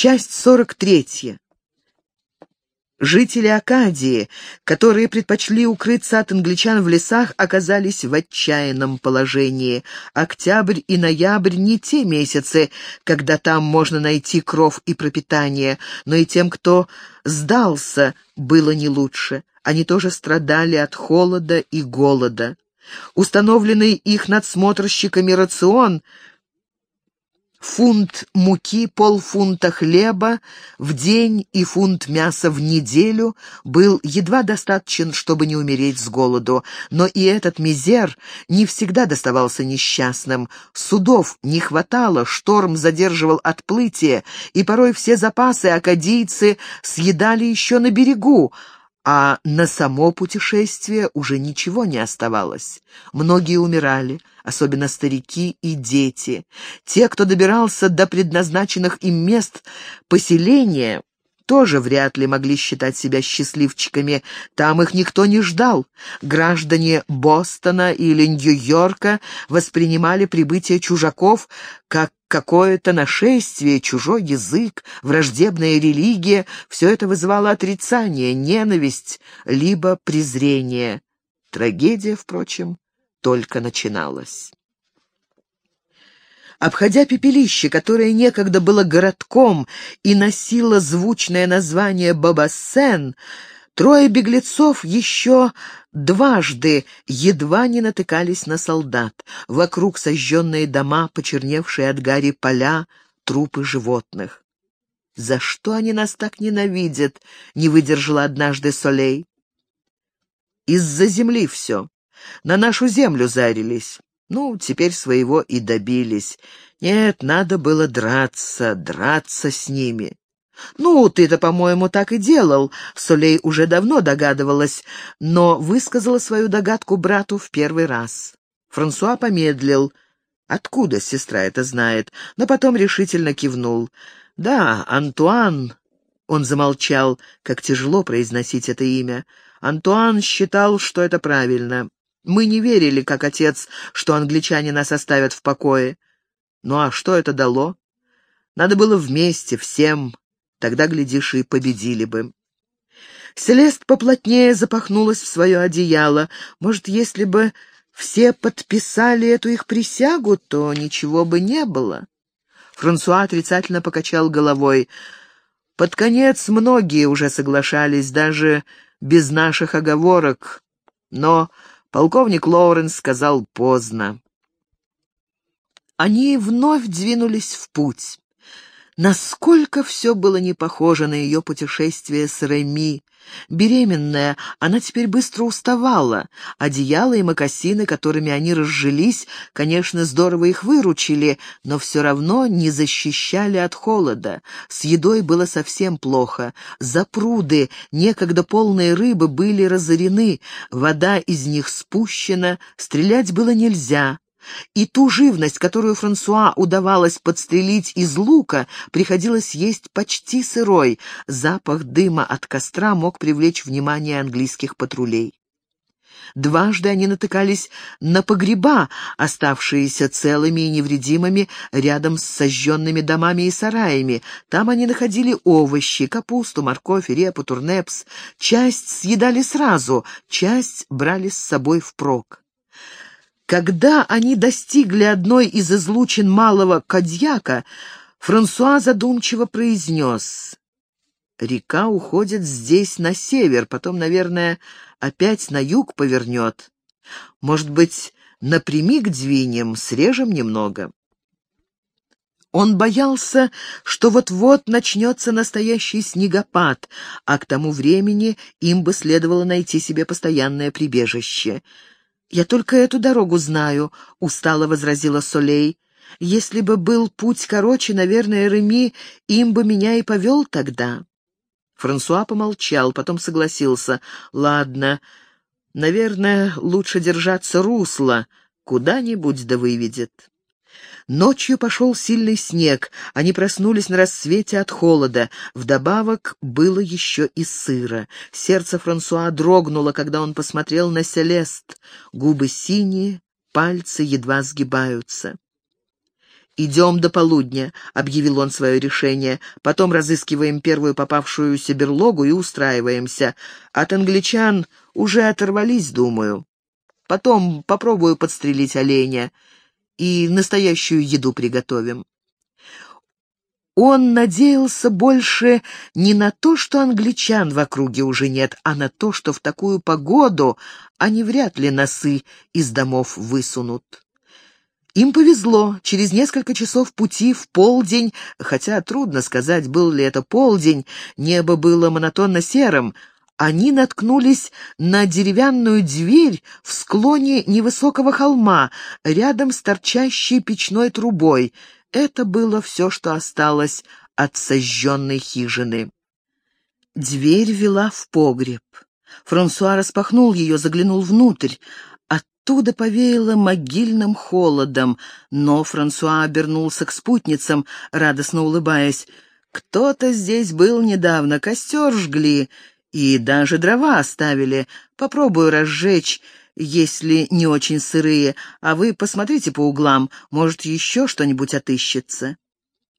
Часть 43. Жители Акадии, которые предпочли укрыться от англичан в лесах, оказались в отчаянном положении. Октябрь и ноябрь не те месяцы, когда там можно найти кров и пропитание, но и тем, кто сдался, было не лучше. Они тоже страдали от холода и голода. Установленный их надсмотрщиками рацион — фунт муки, полфунта хлеба в день и фунт мяса в неделю был едва достаточен, чтобы не умереть с голоду, но и этот мизер не всегда доставался несчастным. Судов не хватало, шторм задерживал отплытие, и порой все запасы акадийцы съедали еще на берегу, а на само путешествие уже ничего не оставалось. Многие умирали, особенно старики и дети. Те, кто добирался до предназначенных им мест поселения, тоже вряд ли могли считать себя счастливчиками. Там их никто не ждал. Граждане Бостона или Нью-Йорка воспринимали прибытие чужаков как какое-то нашествие, чужой язык, враждебная религия. Все это вызывало отрицание, ненависть, либо презрение. Трагедия, впрочем, только начиналась. Обходя пепелище, которое некогда было городком и носило звучное название Бабасен, трое беглецов еще дважды едва не натыкались на солдат. Вокруг сожженные дома, почерневшие от гари поля, трупы животных. «За что они нас так ненавидят?» — не выдержала однажды Солей. «Из-за земли все. На нашу землю зарились. Ну, теперь своего и добились. Нет, надо было драться, драться с ними. «Ну, ты-то, по-моему, так и делал», — Солей уже давно догадывалась, но высказала свою догадку брату в первый раз. Франсуа помедлил. Откуда сестра это знает? Но потом решительно кивнул. «Да, Антуан...» Он замолчал, как тяжело произносить это имя. Антуан считал, что это правильно. Мы не верили, как отец, что англичане нас оставят в покое. Ну а что это дало? Надо было вместе, всем. Тогда, глядишь, и победили бы. Селест поплотнее запахнулась в свое одеяло. Может, если бы все подписали эту их присягу, то ничего бы не было. Франсуа отрицательно покачал головой. Под конец многие уже соглашались, даже без наших оговорок. Но Полковник Лоуренс сказал поздно. Они вновь двинулись в путь. Насколько все было не похоже на ее путешествие с Реми. Беременная, она теперь быстро уставала. Одеяло и мокасины, которыми они разжились, конечно, здорово их выручили, но все равно не защищали от холода. С едой было совсем плохо. Запруды, некогда полные рыбы, были разорены, вода из них спущена, стрелять было нельзя. И ту живность, которую Франсуа удавалось подстрелить из лука, приходилось есть почти сырой. Запах дыма от костра мог привлечь внимание английских патрулей. Дважды они натыкались на погреба, оставшиеся целыми и невредимыми рядом с сожженными домами и сараями. Там они находили овощи, капусту, морковь, репу, турнепс. Часть съедали сразу, часть брали с собой впрок. Когда они достигли одной из излучин малого Кадьяка, Франсуа задумчиво произнес. «Река уходит здесь на север, потом, наверное, опять на юг повернет. Может быть, напрямик двинем, срежем немного». Он боялся, что вот-вот начнется настоящий снегопад, а к тому времени им бы следовало найти себе постоянное прибежище — «Я только эту дорогу знаю», — устало возразила Солей. «Если бы был путь короче, наверное, Реми им бы меня и повел тогда». Франсуа помолчал, потом согласился. «Ладно, наверное, лучше держаться русла, куда-нибудь да выведет». Ночью пошел сильный снег, они проснулись на рассвете от холода. Вдобавок было еще и сыро. Сердце Франсуа дрогнуло, когда он посмотрел на Селест. Губы синие, пальцы едва сгибаются. «Идем до полудня», — объявил он свое решение. «Потом разыскиваем первую попавшуюся берлогу и устраиваемся. От англичан уже оторвались, думаю. Потом попробую подстрелить оленя и настоящую еду приготовим». Он надеялся больше не на то, что англичан в округе уже нет, а на то, что в такую погоду они вряд ли носы из домов высунут. Им повезло. Через несколько часов пути в полдень, хотя трудно сказать, был ли это полдень, небо было монотонно серым, они наткнулись на деревянную дверь в склоне невысокого холма, рядом с торчащей печной трубой. Это было все, что осталось от сожженной хижины. Дверь вела в погреб. Франсуа распахнул ее, заглянул внутрь. Оттуда повеяло могильным холодом, но Франсуа обернулся к спутницам, радостно улыбаясь. «Кто-то здесь был недавно, костер жгли и даже дрова оставили. Попробую разжечь, если не очень сырые, а вы посмотрите по углам, может, еще что-нибудь отыщется».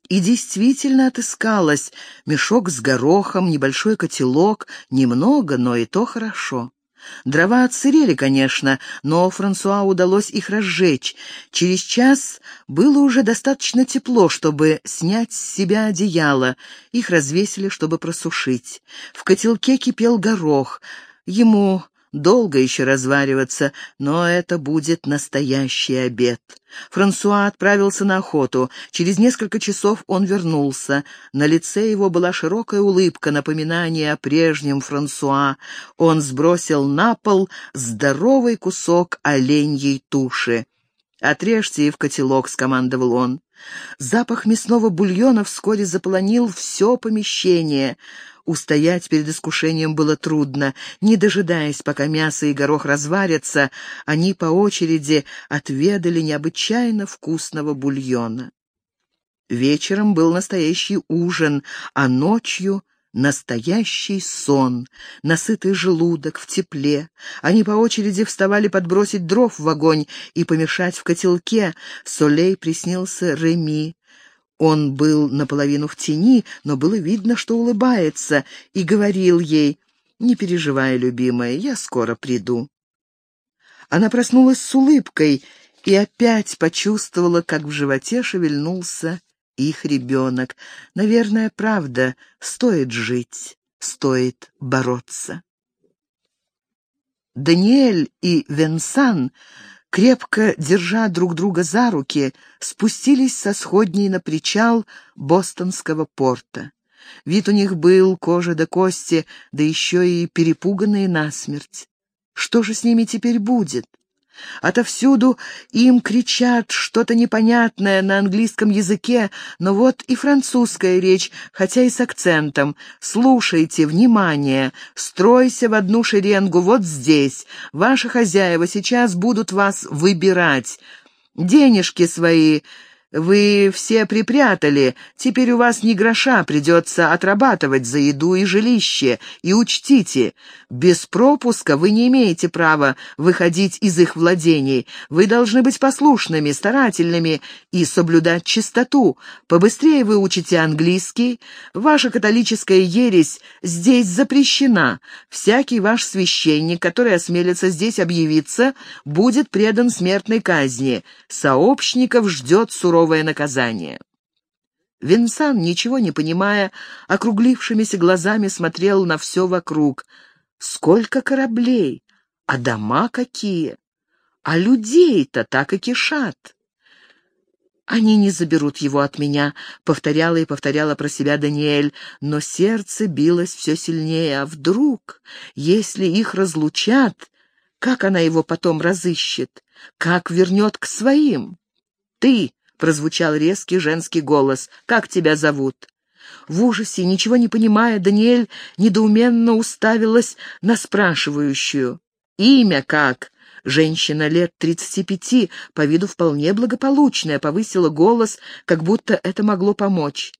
И действительно отыскалось. Мешок с горохом, небольшой котелок, немного, но и то хорошо. Дрова отсырели, конечно, но Франсуа удалось их разжечь. Через час было уже достаточно тепло, чтобы снять с себя одеяло. Их развесили, чтобы просушить. В котелке кипел горох. Ему Долго еще развариваться, но это будет настоящий обед. Франсуа отправился на охоту. Через несколько часов он вернулся. На лице его была широкая улыбка, напоминание о прежнем Франсуа. Он сбросил на пол здоровый кусок оленьей туши. «Отрежьте и в котелок», — скомандовал он. Запах мясного бульона вскоре заполонил все помещение. Устоять перед искушением было трудно. Не дожидаясь, пока мясо и горох разварятся, они по очереди отведали необычайно вкусного бульона. Вечером был настоящий ужин, а ночью — настоящий сон, насытый желудок в тепле. Они по очереди вставали подбросить дров в огонь и помешать в котелке. Солей приснился Реми. Он был наполовину в тени, но было видно, что улыбается, и говорил ей, «Не переживай, любимая, я скоро приду». Она проснулась с улыбкой и опять почувствовала, как в животе шевельнулся их ребенок. Наверное, правда, стоит жить, стоит бороться. Даниэль и Венсан крепко держа друг друга за руки, спустились со сходней на причал бостонского порта. Вид у них был кожа до кости, да еще и перепуганные насмерть. Что же с ними теперь будет? Отовсюду им кричат что-то непонятное на английском языке, но вот и французская речь, хотя и с акцентом. «Слушайте, внимание! Стройся в одну шеренгу вот здесь. Ваши хозяева сейчас будут вас выбирать. Денежки свои вы все припрятали, теперь у вас ни гроша, придется отрабатывать за еду и жилище. И учтите, без пропуска вы не имеете права выходить из их владений. Вы должны быть послушными, старательными и соблюдать чистоту. Побыстрее вы учите английский. Ваша католическая ересь здесь запрещена. Всякий ваш священник, который осмелится здесь объявиться, будет предан смертной казни. Сообщников ждет суровый суровое наказание. Винсан, ничего не понимая, округлившимися глазами смотрел на все вокруг. Сколько кораблей, а дома какие, а людей-то так и кишат. «Они не заберут его от меня», — повторяла и повторяла про себя Даниэль, но сердце билось все сильнее. А вдруг, если их разлучат, как она его потом разыщет? Как вернет к своим? «Ты!» Прозвучал резкий женский голос. «Как тебя зовут?» В ужасе, ничего не понимая, Даниэль недоуменно уставилась на спрашивающую. «Имя как?» Женщина лет тридцати пяти, по виду вполне благополучная, повысила голос, как будто это могло помочь.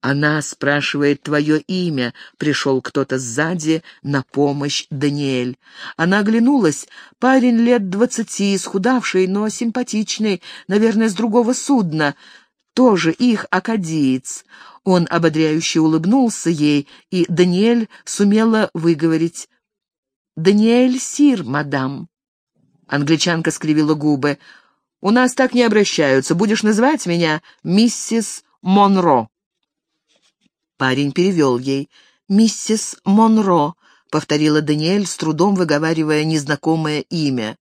«Она спрашивает твое имя», — пришел кто-то сзади на помощь Даниэль. Она оглянулась. Парень лет двадцати, схудавший, но симпатичный, наверное, с другого судна. Тоже их акадиец. Он ободряюще улыбнулся ей, и Даниэль сумела выговорить. «Даниэль Сир, мадам». Англичанка скривила губы. «У нас так не обращаются. Будешь называть меня миссис Монро». Парень перевел ей. «Миссис Монро», — повторила Даниэль, с трудом выговаривая незнакомое имя.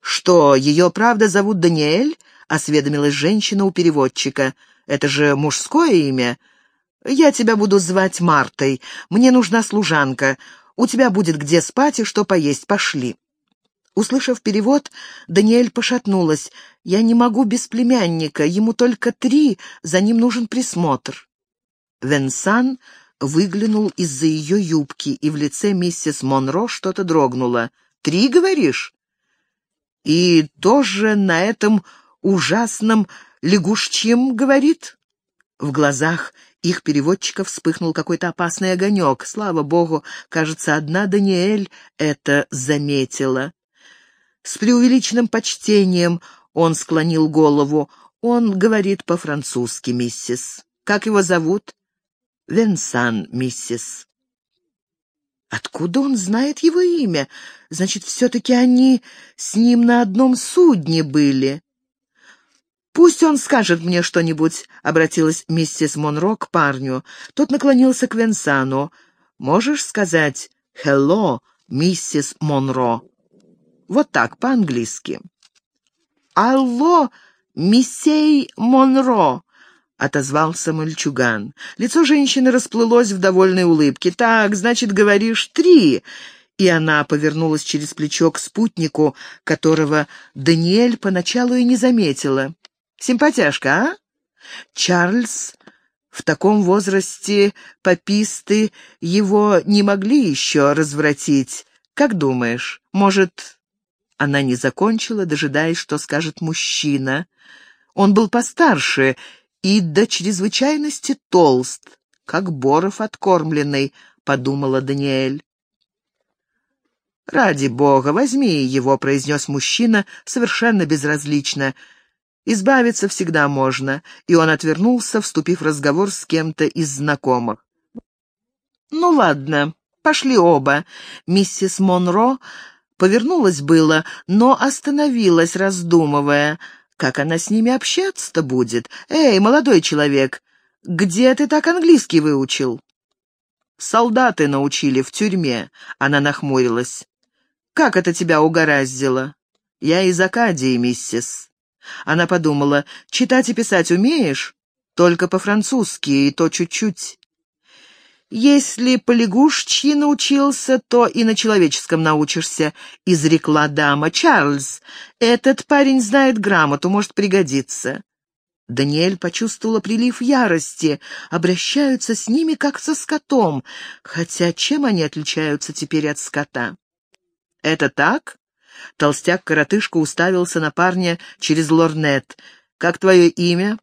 «Что, ее правда зовут Даниэль?» — осведомилась женщина у переводчика. «Это же мужское имя. Я тебя буду звать Мартой. Мне нужна служанка. У тебя будет где спать и что поесть. Пошли». Услышав перевод, Даниэль пошатнулась. «Я не могу без племянника. Ему только три, за ним нужен присмотр». Венсан выглянул из-за ее юбки, и в лице миссис Монро что-то дрогнуло. «Три, говоришь?» «И тоже на этом ужасном лягушчьем говорит?» В глазах их переводчика вспыхнул какой-то опасный огонек. Слава богу, кажется, одна Даниэль это заметила. С преувеличенным почтением он склонил голову. Он говорит по-французски, миссис. «Как его зовут?» Венсан, миссис». Откуда он знает его имя? Значит, все-таки они с ним на одном судне были. «Пусть он скажет мне что-нибудь», — обратилась миссис Монро к парню. Тот наклонился к Венсану. «Можешь сказать «Hello, миссис Монро»?» Вот так, по-английски. «Алло, миссей Монро», — отозвался мальчуган. Лицо женщины расплылось в довольной улыбке. «Так, значит, говоришь три?» И она повернулась через плечо к спутнику, которого Даниэль поначалу и не заметила. «Симпатяшка, а?» Чарльз в таком возрасте пописты его не могли еще развратить. Как думаешь, может...» Она не закончила, дожидаясь, что скажет мужчина. Он был постарше и до чрезвычайности толст, как боров откормленный, — подумала Даниэль. «Ради бога, возьми его», — произнес мужчина совершенно безразлично. «Избавиться всегда можно», и он отвернулся, вступив в разговор с кем-то из знакомых. «Ну ладно, пошли оба». Миссис Монро повернулась было, но остановилась, раздумывая — как она с ними общаться-то будет? Эй, молодой человек, где ты так английский выучил?» «Солдаты научили в тюрьме», — она нахмурилась. «Как это тебя угораздило?» «Я из Акадии, миссис». Она подумала, «Читать и писать умеешь?» «Только по-французски, и то чуть-чуть». «Если по лягушчьи научился, то и на человеческом научишься», — изрекла дама. «Чарльз, этот парень знает грамоту, может пригодиться». Даниэль почувствовала прилив ярости. Обращаются с ними, как со скотом. Хотя чем они отличаются теперь от скота? «Это так?» Толстяк-коротышка уставился на парня через лорнет. «Как твое имя?»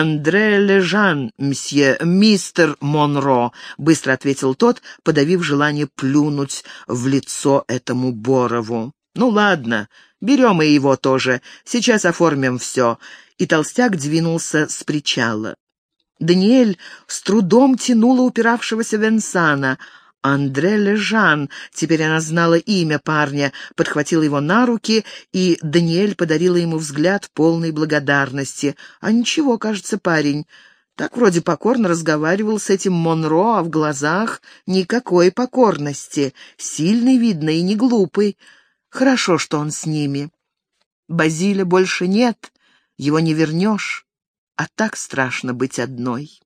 «Андре Лежан, мсье, мистер Монро», — быстро ответил тот, подавив желание плюнуть в лицо этому Борову. «Ну ладно, берем и его тоже. Сейчас оформим все». И толстяк двинулся с причала. Даниэль с трудом тянула упиравшегося Венсана — Андре Лежан, теперь она знала имя парня, подхватила его на руки, и Даниэль подарила ему взгляд полной благодарности. А ничего, кажется, парень. Так вроде покорно разговаривал с этим Монро, а в глазах никакой покорности. Сильный, видно, и не глупый. Хорошо, что он с ними. Базиля больше нет, его не вернешь, а так страшно быть одной.